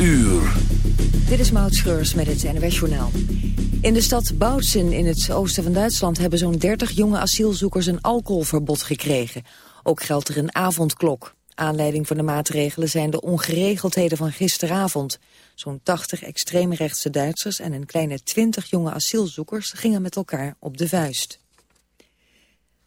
uur. Dit is Maud Schreurs met het NWS Journaal. In de stad Bautzen in het oosten van Duitsland... hebben zo'n 30 jonge asielzoekers een alcoholverbod gekregen. Ook geldt er een avondklok. Aanleiding voor de maatregelen zijn de ongeregeldheden van gisteravond. Zo'n 80 extreemrechtse Duitsers en een kleine 20 jonge asielzoekers... gingen met elkaar op de vuist.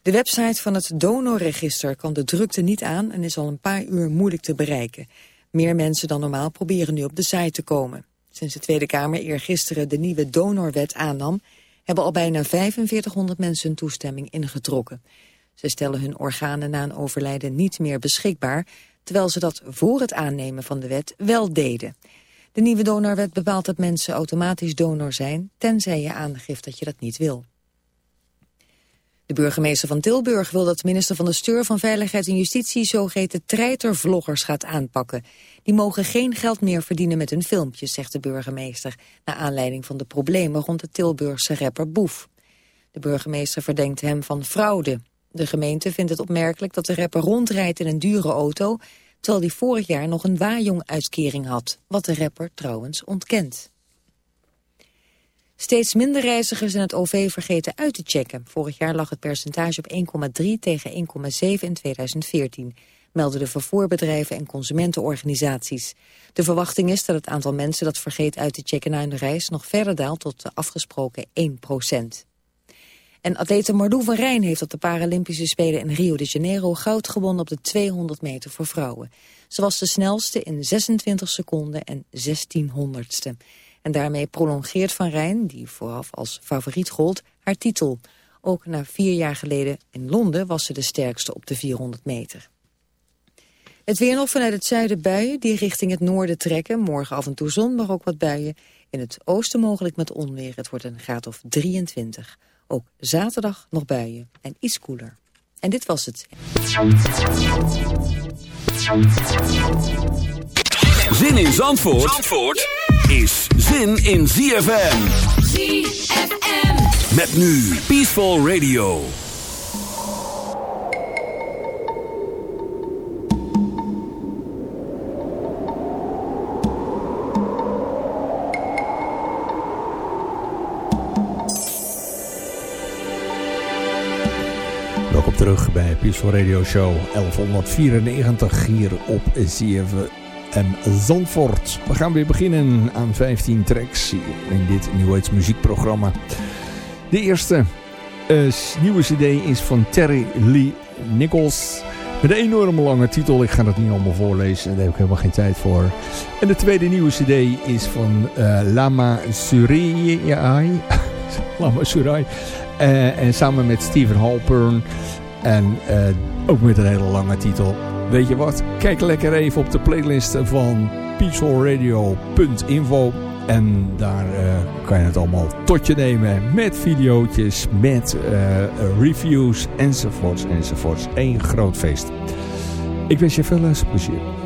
De website van het donorregister kan de drukte niet aan... en is al een paar uur moeilijk te bereiken... Meer mensen dan normaal proberen nu op de site te komen. Sinds de Tweede Kamer eergisteren de nieuwe donorwet aannam... hebben al bijna 4500 mensen hun toestemming ingetrokken. Ze stellen hun organen na een overlijden niet meer beschikbaar... terwijl ze dat voor het aannemen van de wet wel deden. De nieuwe donorwet bepaalt dat mensen automatisch donor zijn... tenzij je aangeeft dat je dat niet wil. De burgemeester van Tilburg wil dat minister van de Steur van Veiligheid en Justitie zogeheten treitervloggers gaat aanpakken. Die mogen geen geld meer verdienen met hun filmpjes, zegt de burgemeester, naar aanleiding van de problemen rond de Tilburgse rapper Boef. De burgemeester verdenkt hem van fraude. De gemeente vindt het opmerkelijk dat de rapper rondrijdt in een dure auto, terwijl hij vorig jaar nog een waaijong-uitkering had, wat de rapper trouwens ontkent. Steeds minder reizigers in het OV vergeten uit te checken. Vorig jaar lag het percentage op 1,3 tegen 1,7 in 2014 melden de vervoerbedrijven en consumentenorganisaties. De verwachting is dat het aantal mensen dat vergeet uit te checken na een reis nog verder daalt tot de afgesproken 1 procent. En atlete Marlou van Rijn heeft op de Paralympische Spelen in Rio de Janeiro goud gewonnen op de 200 meter voor vrouwen. Ze was de snelste in 26 seconden en 16 honderdste. En daarmee prolongeert Van Rijn, die vooraf als favoriet gold, haar titel. Ook na vier jaar geleden in Londen was ze de sterkste op de 400 meter. Het weer nog vanuit het zuiden buien die richting het noorden trekken. Morgen af en toe zon, maar ook wat buien. In het oosten mogelijk met onweer. Het wordt een graad of 23. Ook zaterdag nog buien en iets koeler. En dit was het. Zin in Zandvoort, Zandvoort is zin in ZFM. ZFM. Met nu Peaceful Radio. Welkom terug bij Peaceful Radio Show 1194 hier op ZFM Zandvoort. We gaan weer beginnen aan 15 tracks in dit Age muziekprogramma. De eerste uh, nieuwe cd is van Terry Lee Nichols. Met een enorme lange titel. Ik ga dat niet allemaal voorlezen. Daar heb ik helemaal geen tijd voor. En de tweede nieuwe cd is van uh, Lama Surai. Lama Surai. Uh, en samen met Steven Halpern. En ook met een hele lange titel. Weet je wat? Kijk lekker even op de playlist van peacefulradio.info. En daar uh, kan je het allemaal tot je nemen. Met videootjes, met reviews enzovoorts enzovoorts. Eén groot feest. Ik wens je veel luisterplezier.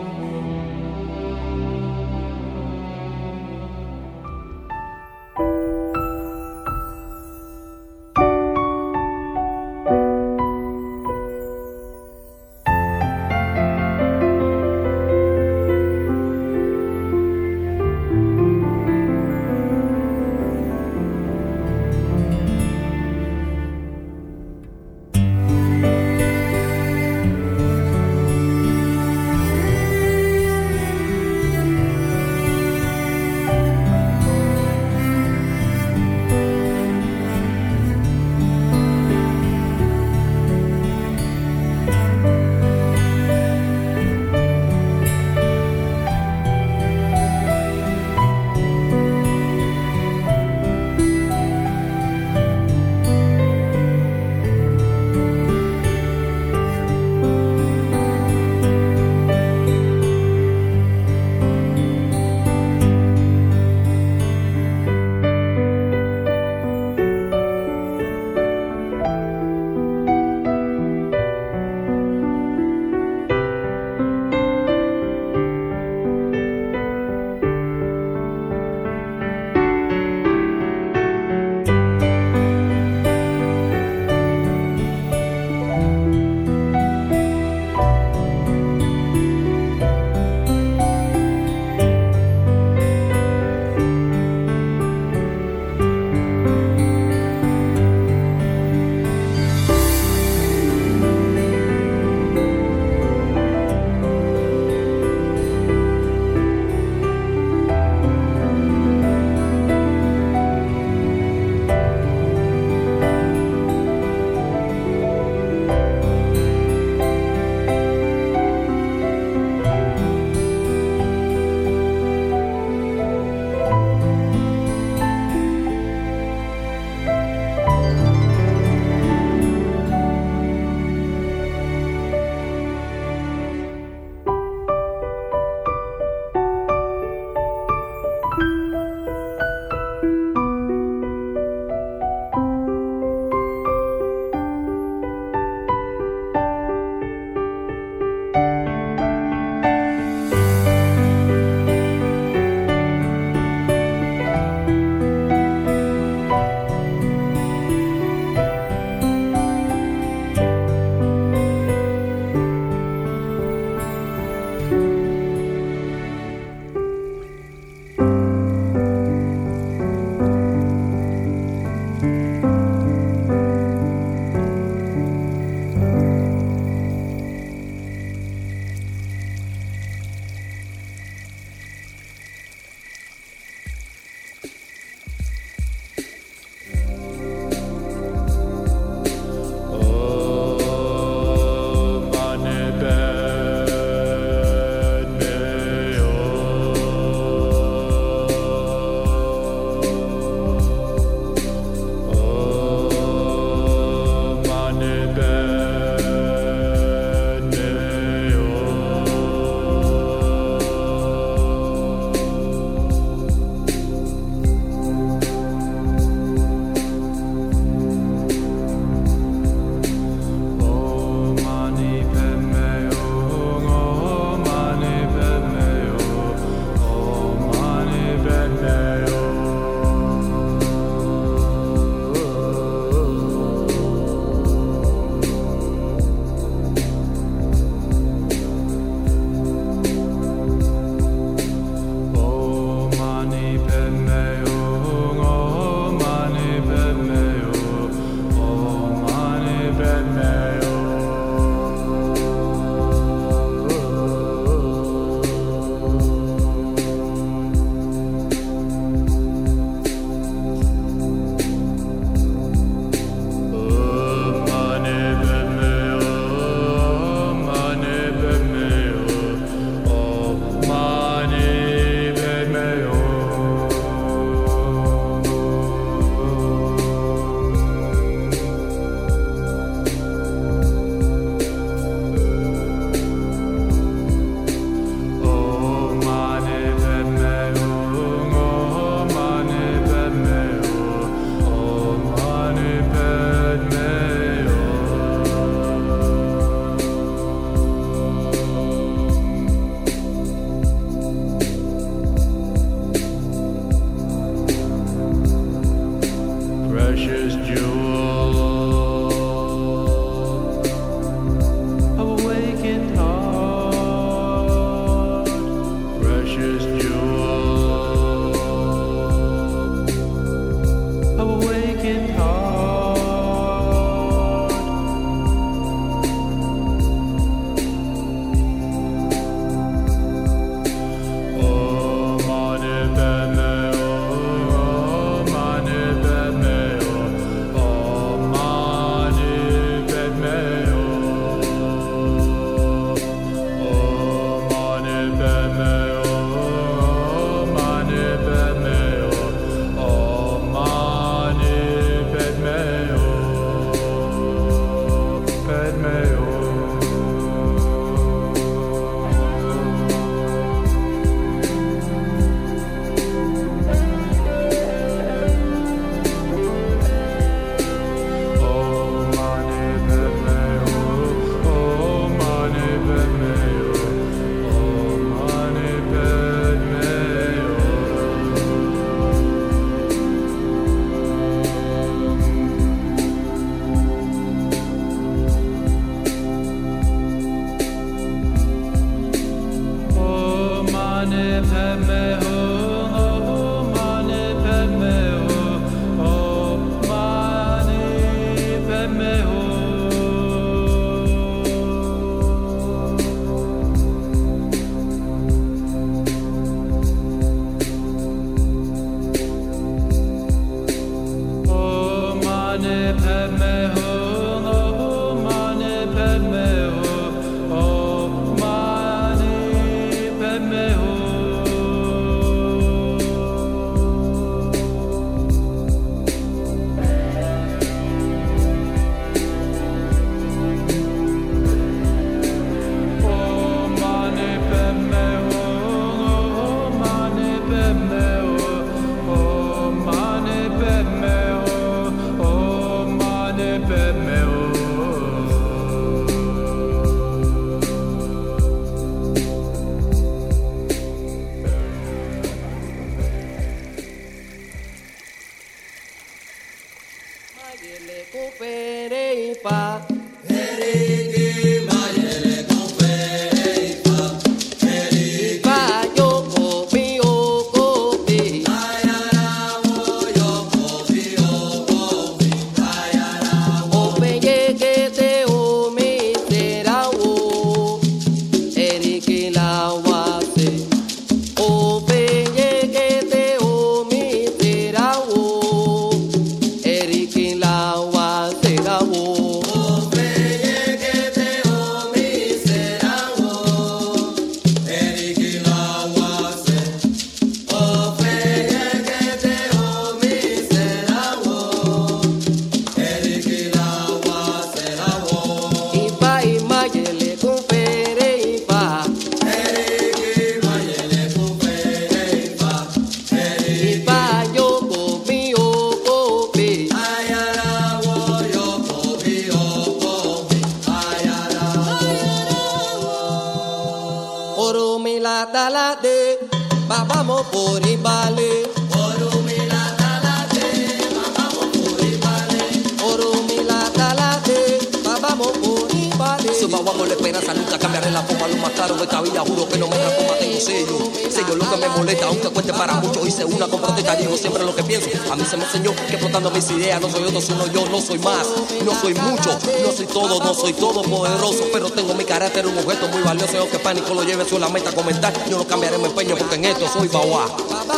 Pánico lo lleve la meta a comentar. Yo no cambiaré mi empeño porque en esto soy Bawa.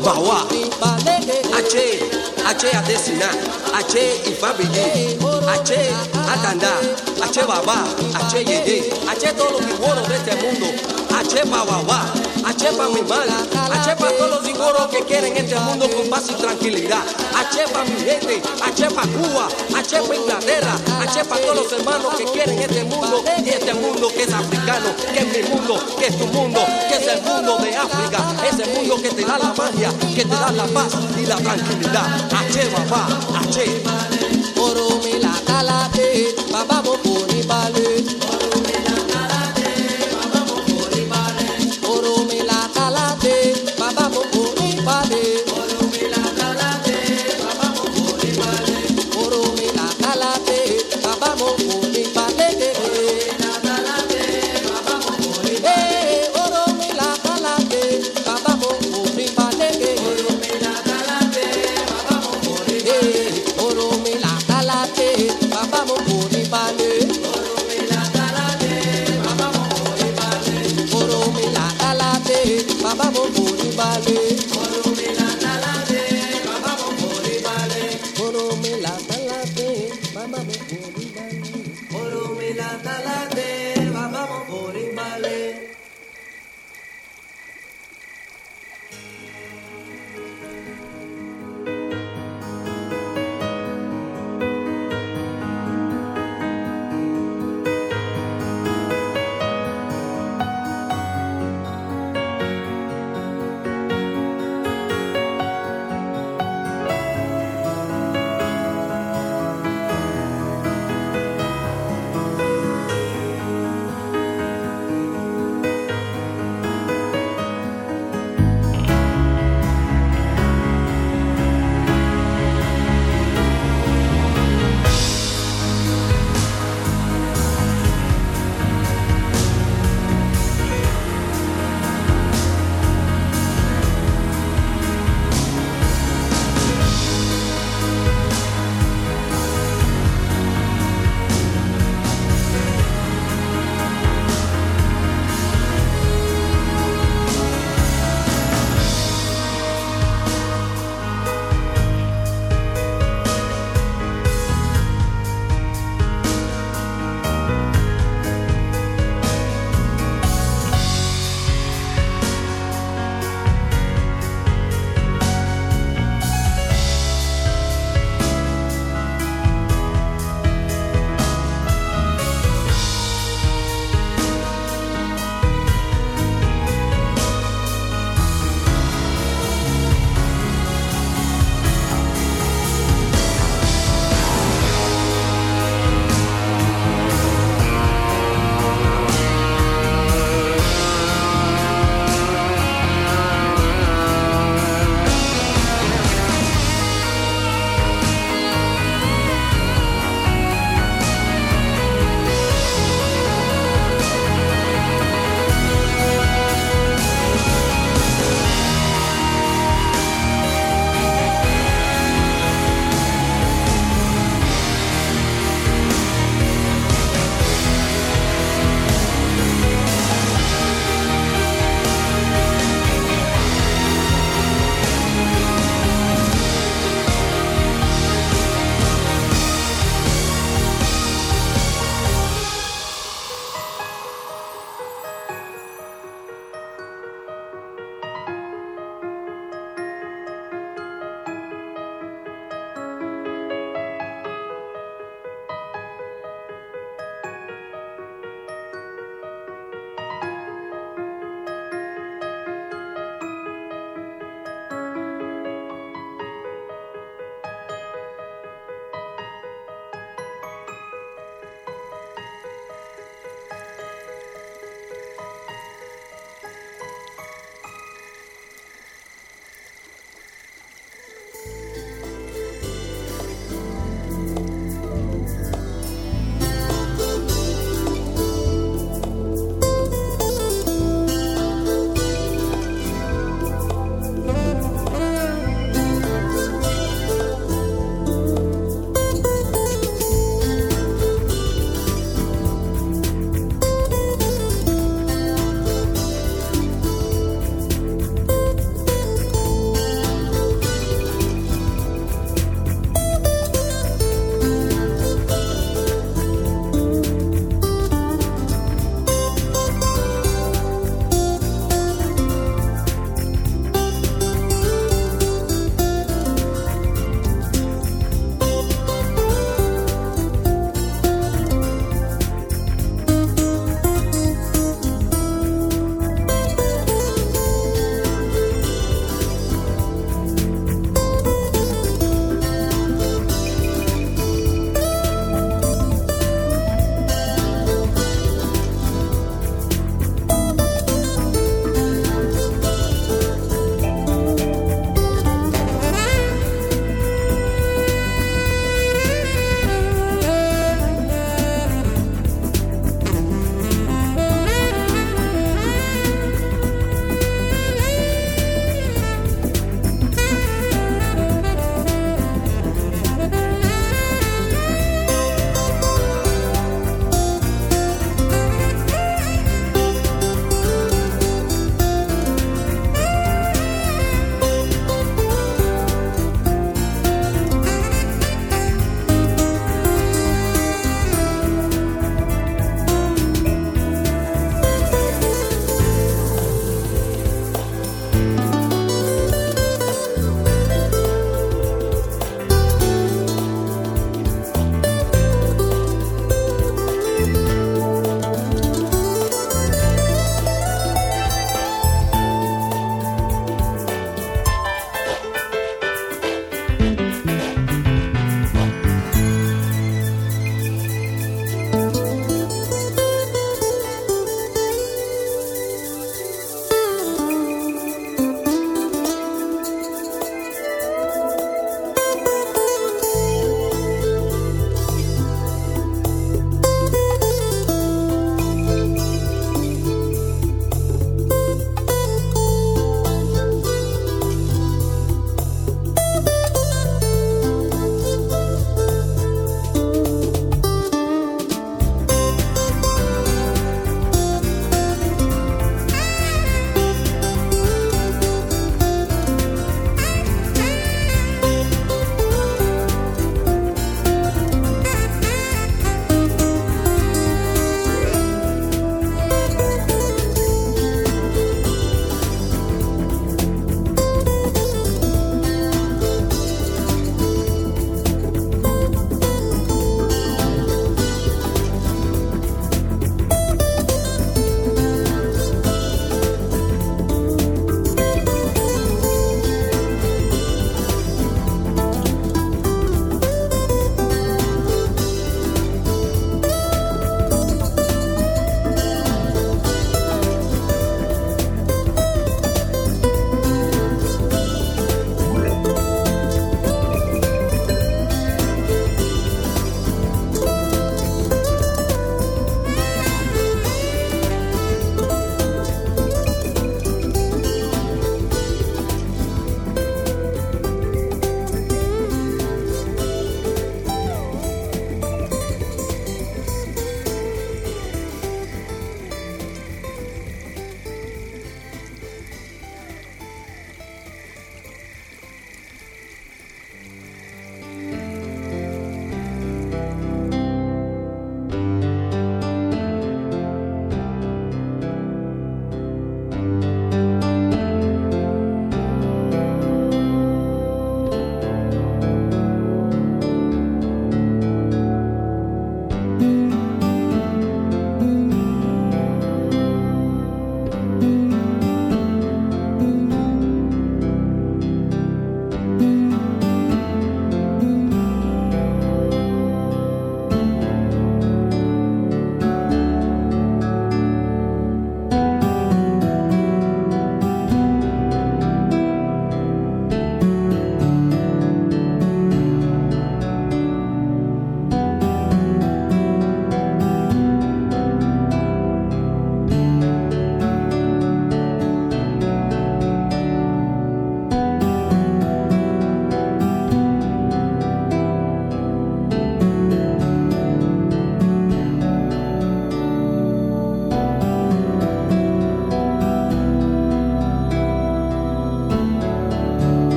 Bawa. H, H a Decina, H y Fabillé, H Atanda, H Baba, H Yeye, H todos los figuros de este mundo, H Bawa. H pa mi mal, H pa todos los dingoros que quieren este mundo con paz y tranquilidad. H pa mi gente, H pa Cuba, H pa Inglaterra, H pa todos los hermanos que quieren este mundo y este mundo que es africano, que es mi mundo, que es tu mundo, que es el mundo de África, ese mundo que te da la magia, que te da la paz y la tranquilidad. H papá. Oro la calate, papá poni vale.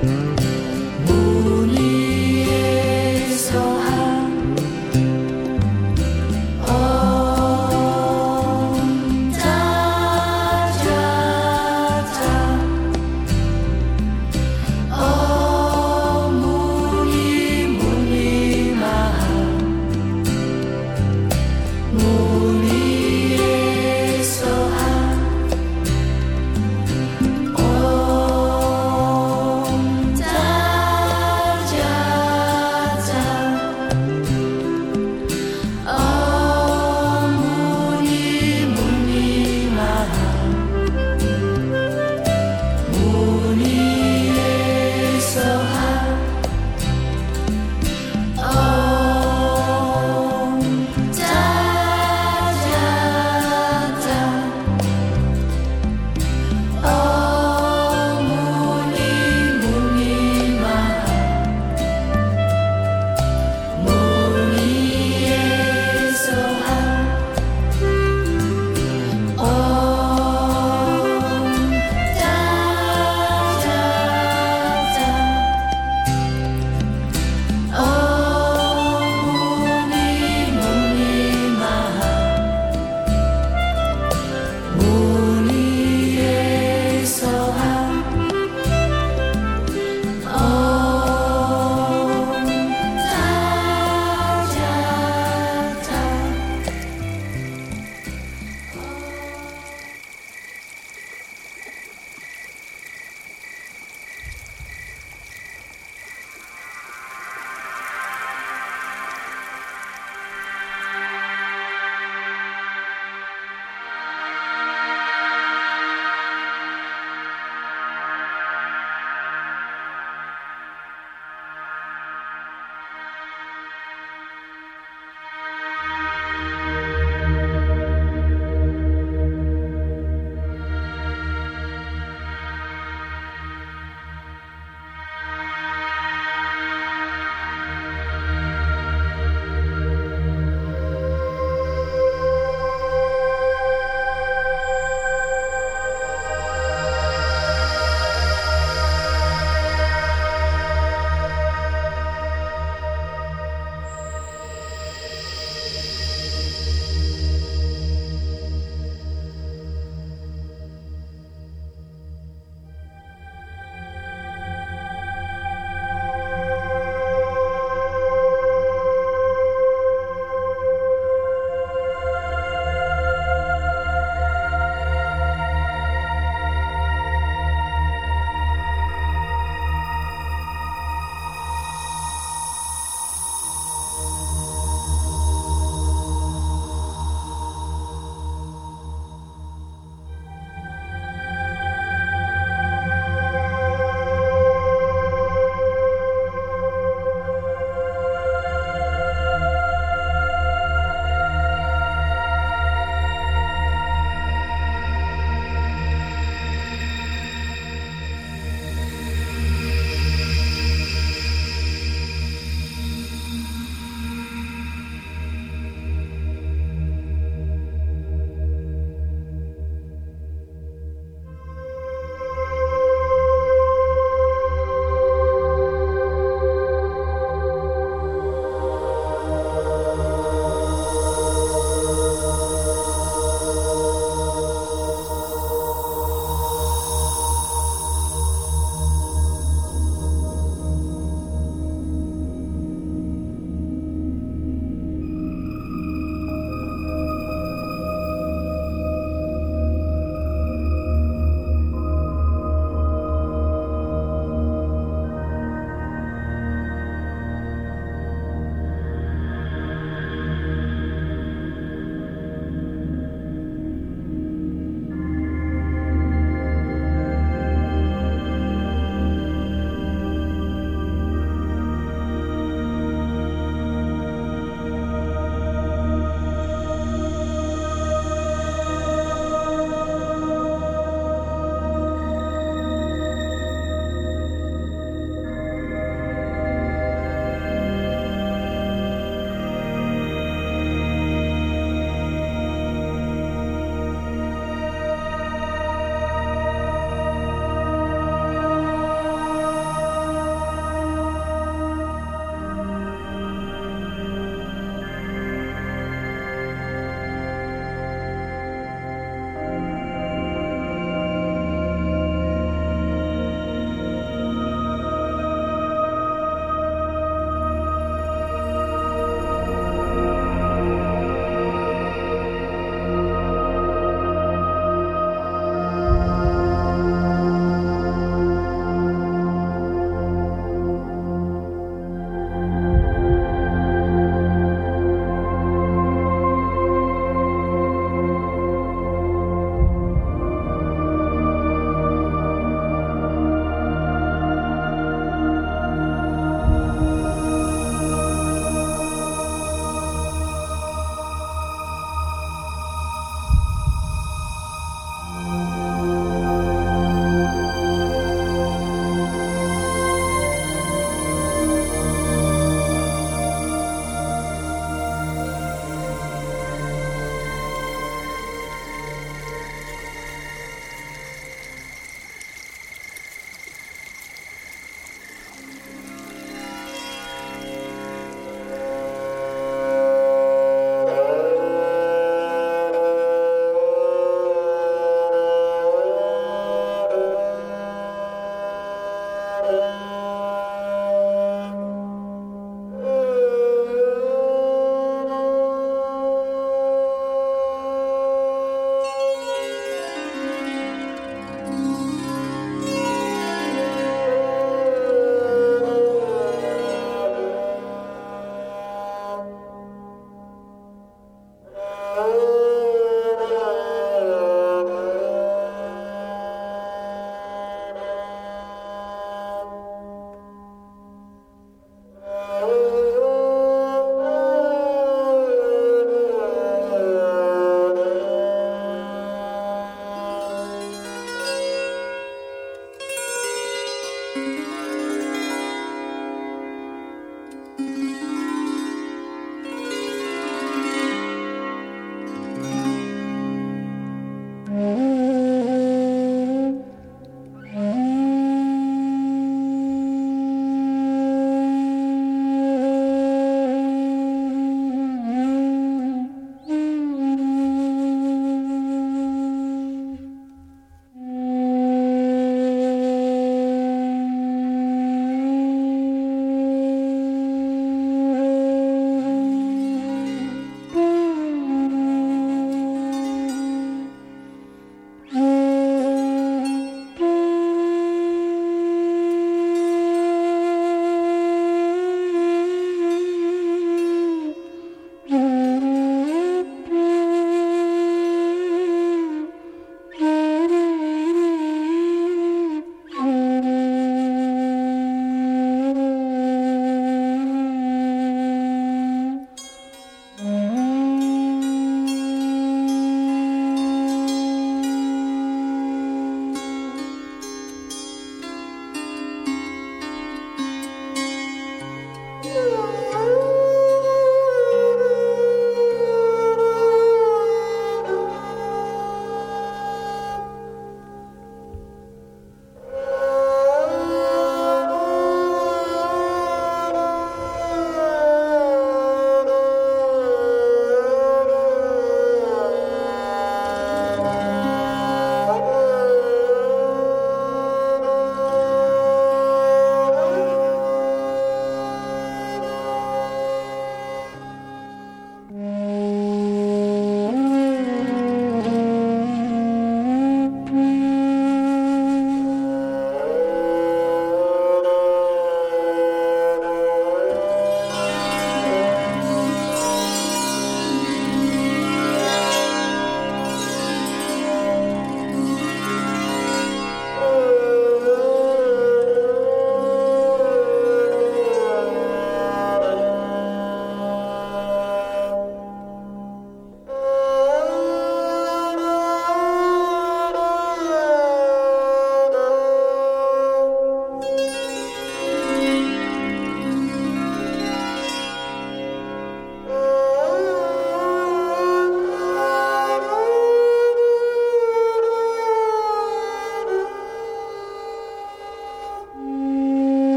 hmm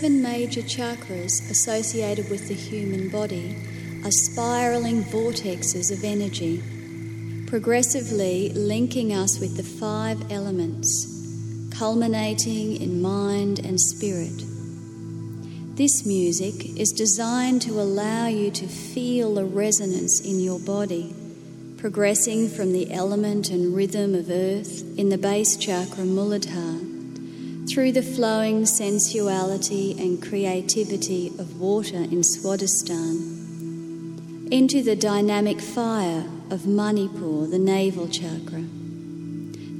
seven major chakras associated with the human body are spiraling vortexes of energy, progressively linking us with the five elements, culminating in mind and spirit. This music is designed to allow you to feel the resonance in your body, progressing from the element and rhythm of earth in the base chakra Muladhara through the flowing sensuality and creativity of water in Swadhisthana, into the dynamic fire of Manipur, the navel chakra,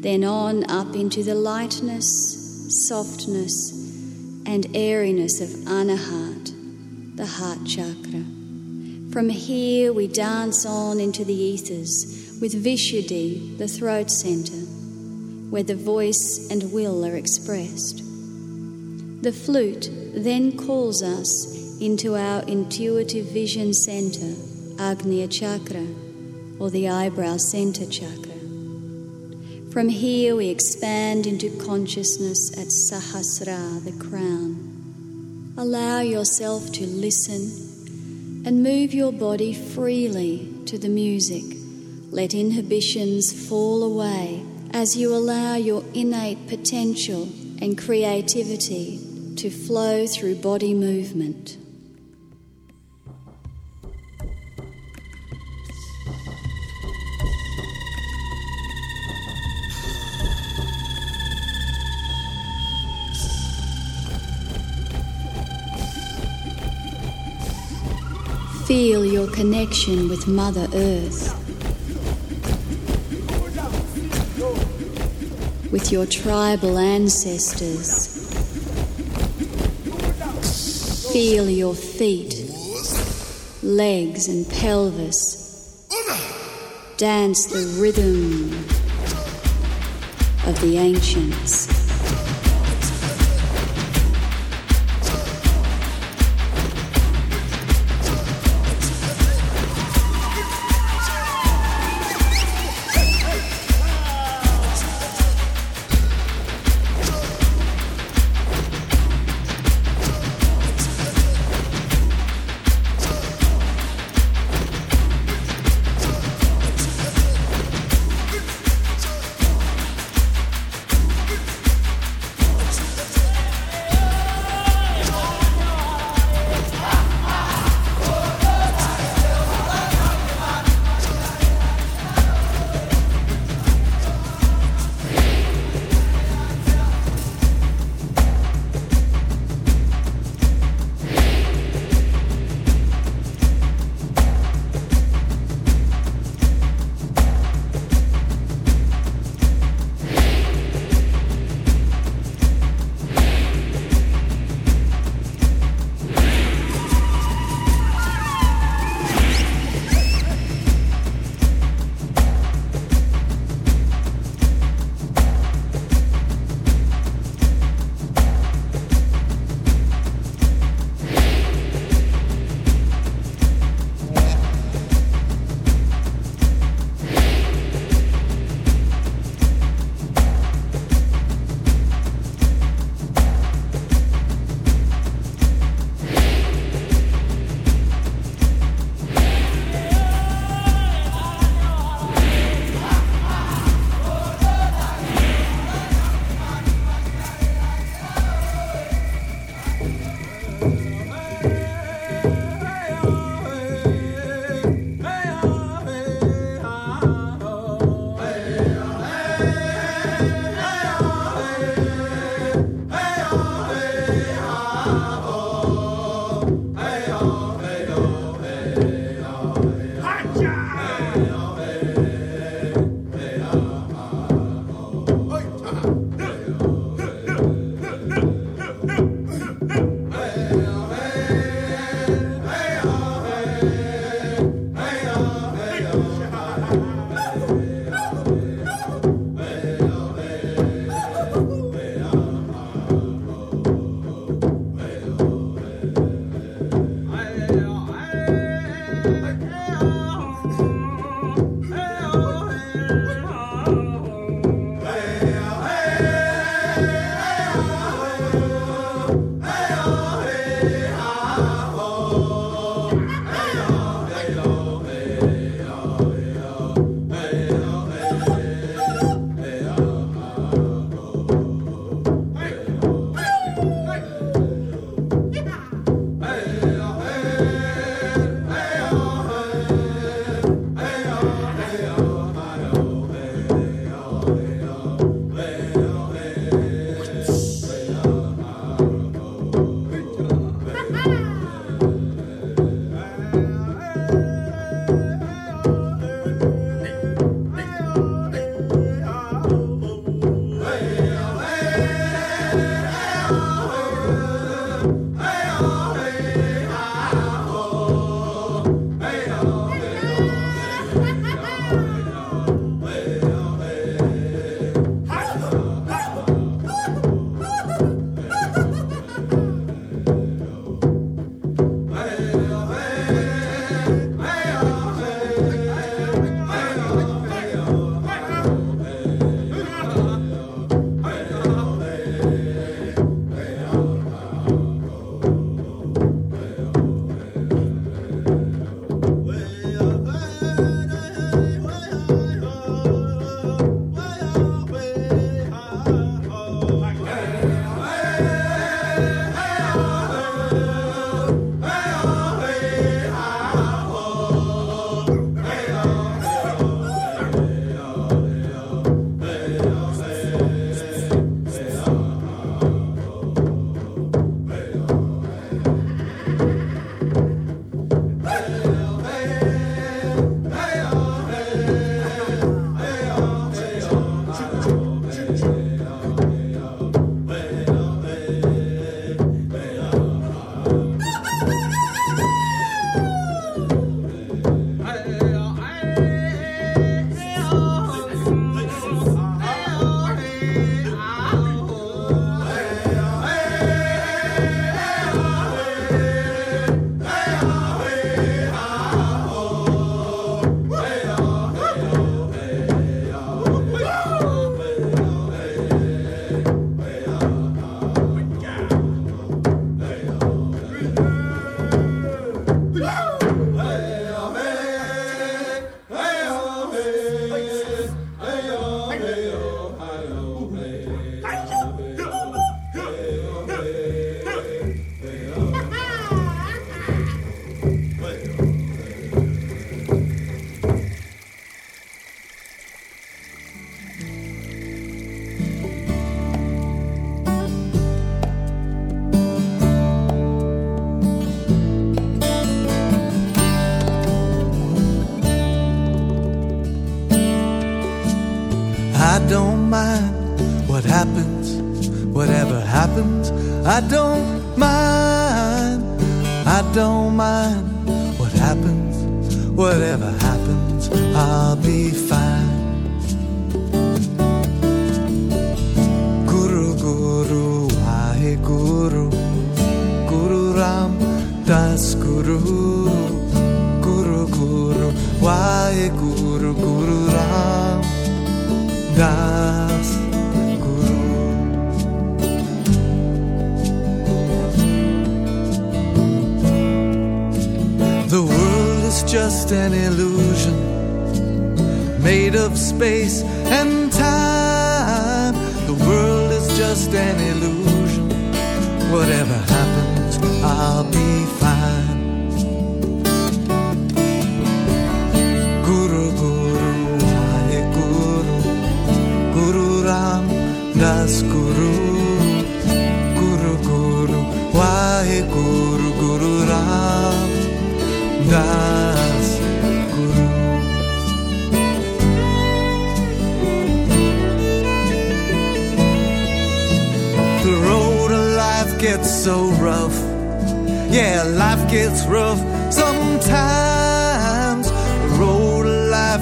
then on up into the lightness, softness, and airiness of Anahat, the heart chakra. From here, we dance on into the ethers with Vishuddhi, the throat center where the voice and will are expressed. The flute then calls us into our intuitive vision center, Agnya Chakra, or the eyebrow center chakra. From here, we expand into consciousness at Sahasra, the crown. Allow yourself to listen and move your body freely to the music. Let inhibitions fall away as you allow your innate potential and creativity to flow through body movement. Feel your connection with Mother Earth. With your tribal ancestors. Feel your feet, legs, and pelvis dance the rhythm of the ancients.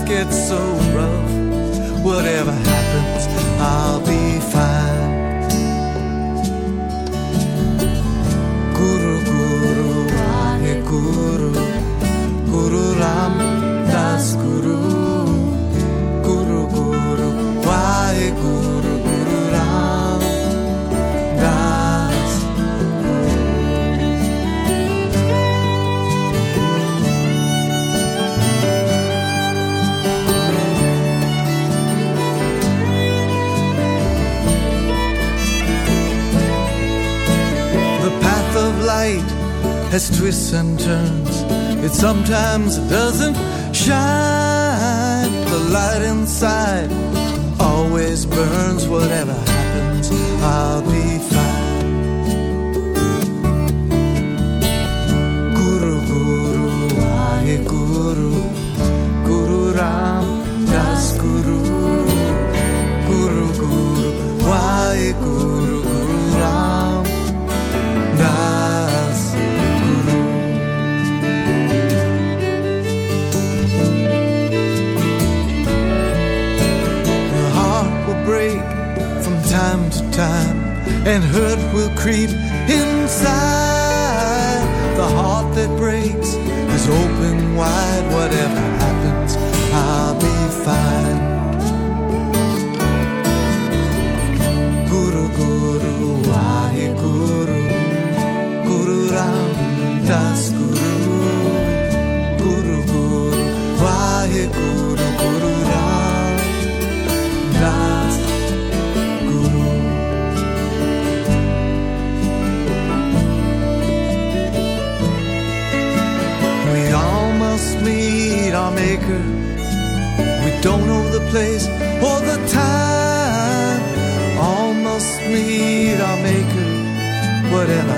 gets so rough, whatever happens, I'll be fine. Guru, Guru, Guru, Guru Ram Das Guru. has twists and turns. It sometimes doesn't shine. The light inside always burns. Whatever happens, I'll be fine. Guru, Guru, Wahe Guru, Guru Ram Das Guru, Guru, Guru, Wahe Guru. and hurt will creep inside. The heart that breaks is open wide, whatever maker. We don't know the place or the time. All must meet our maker, whatever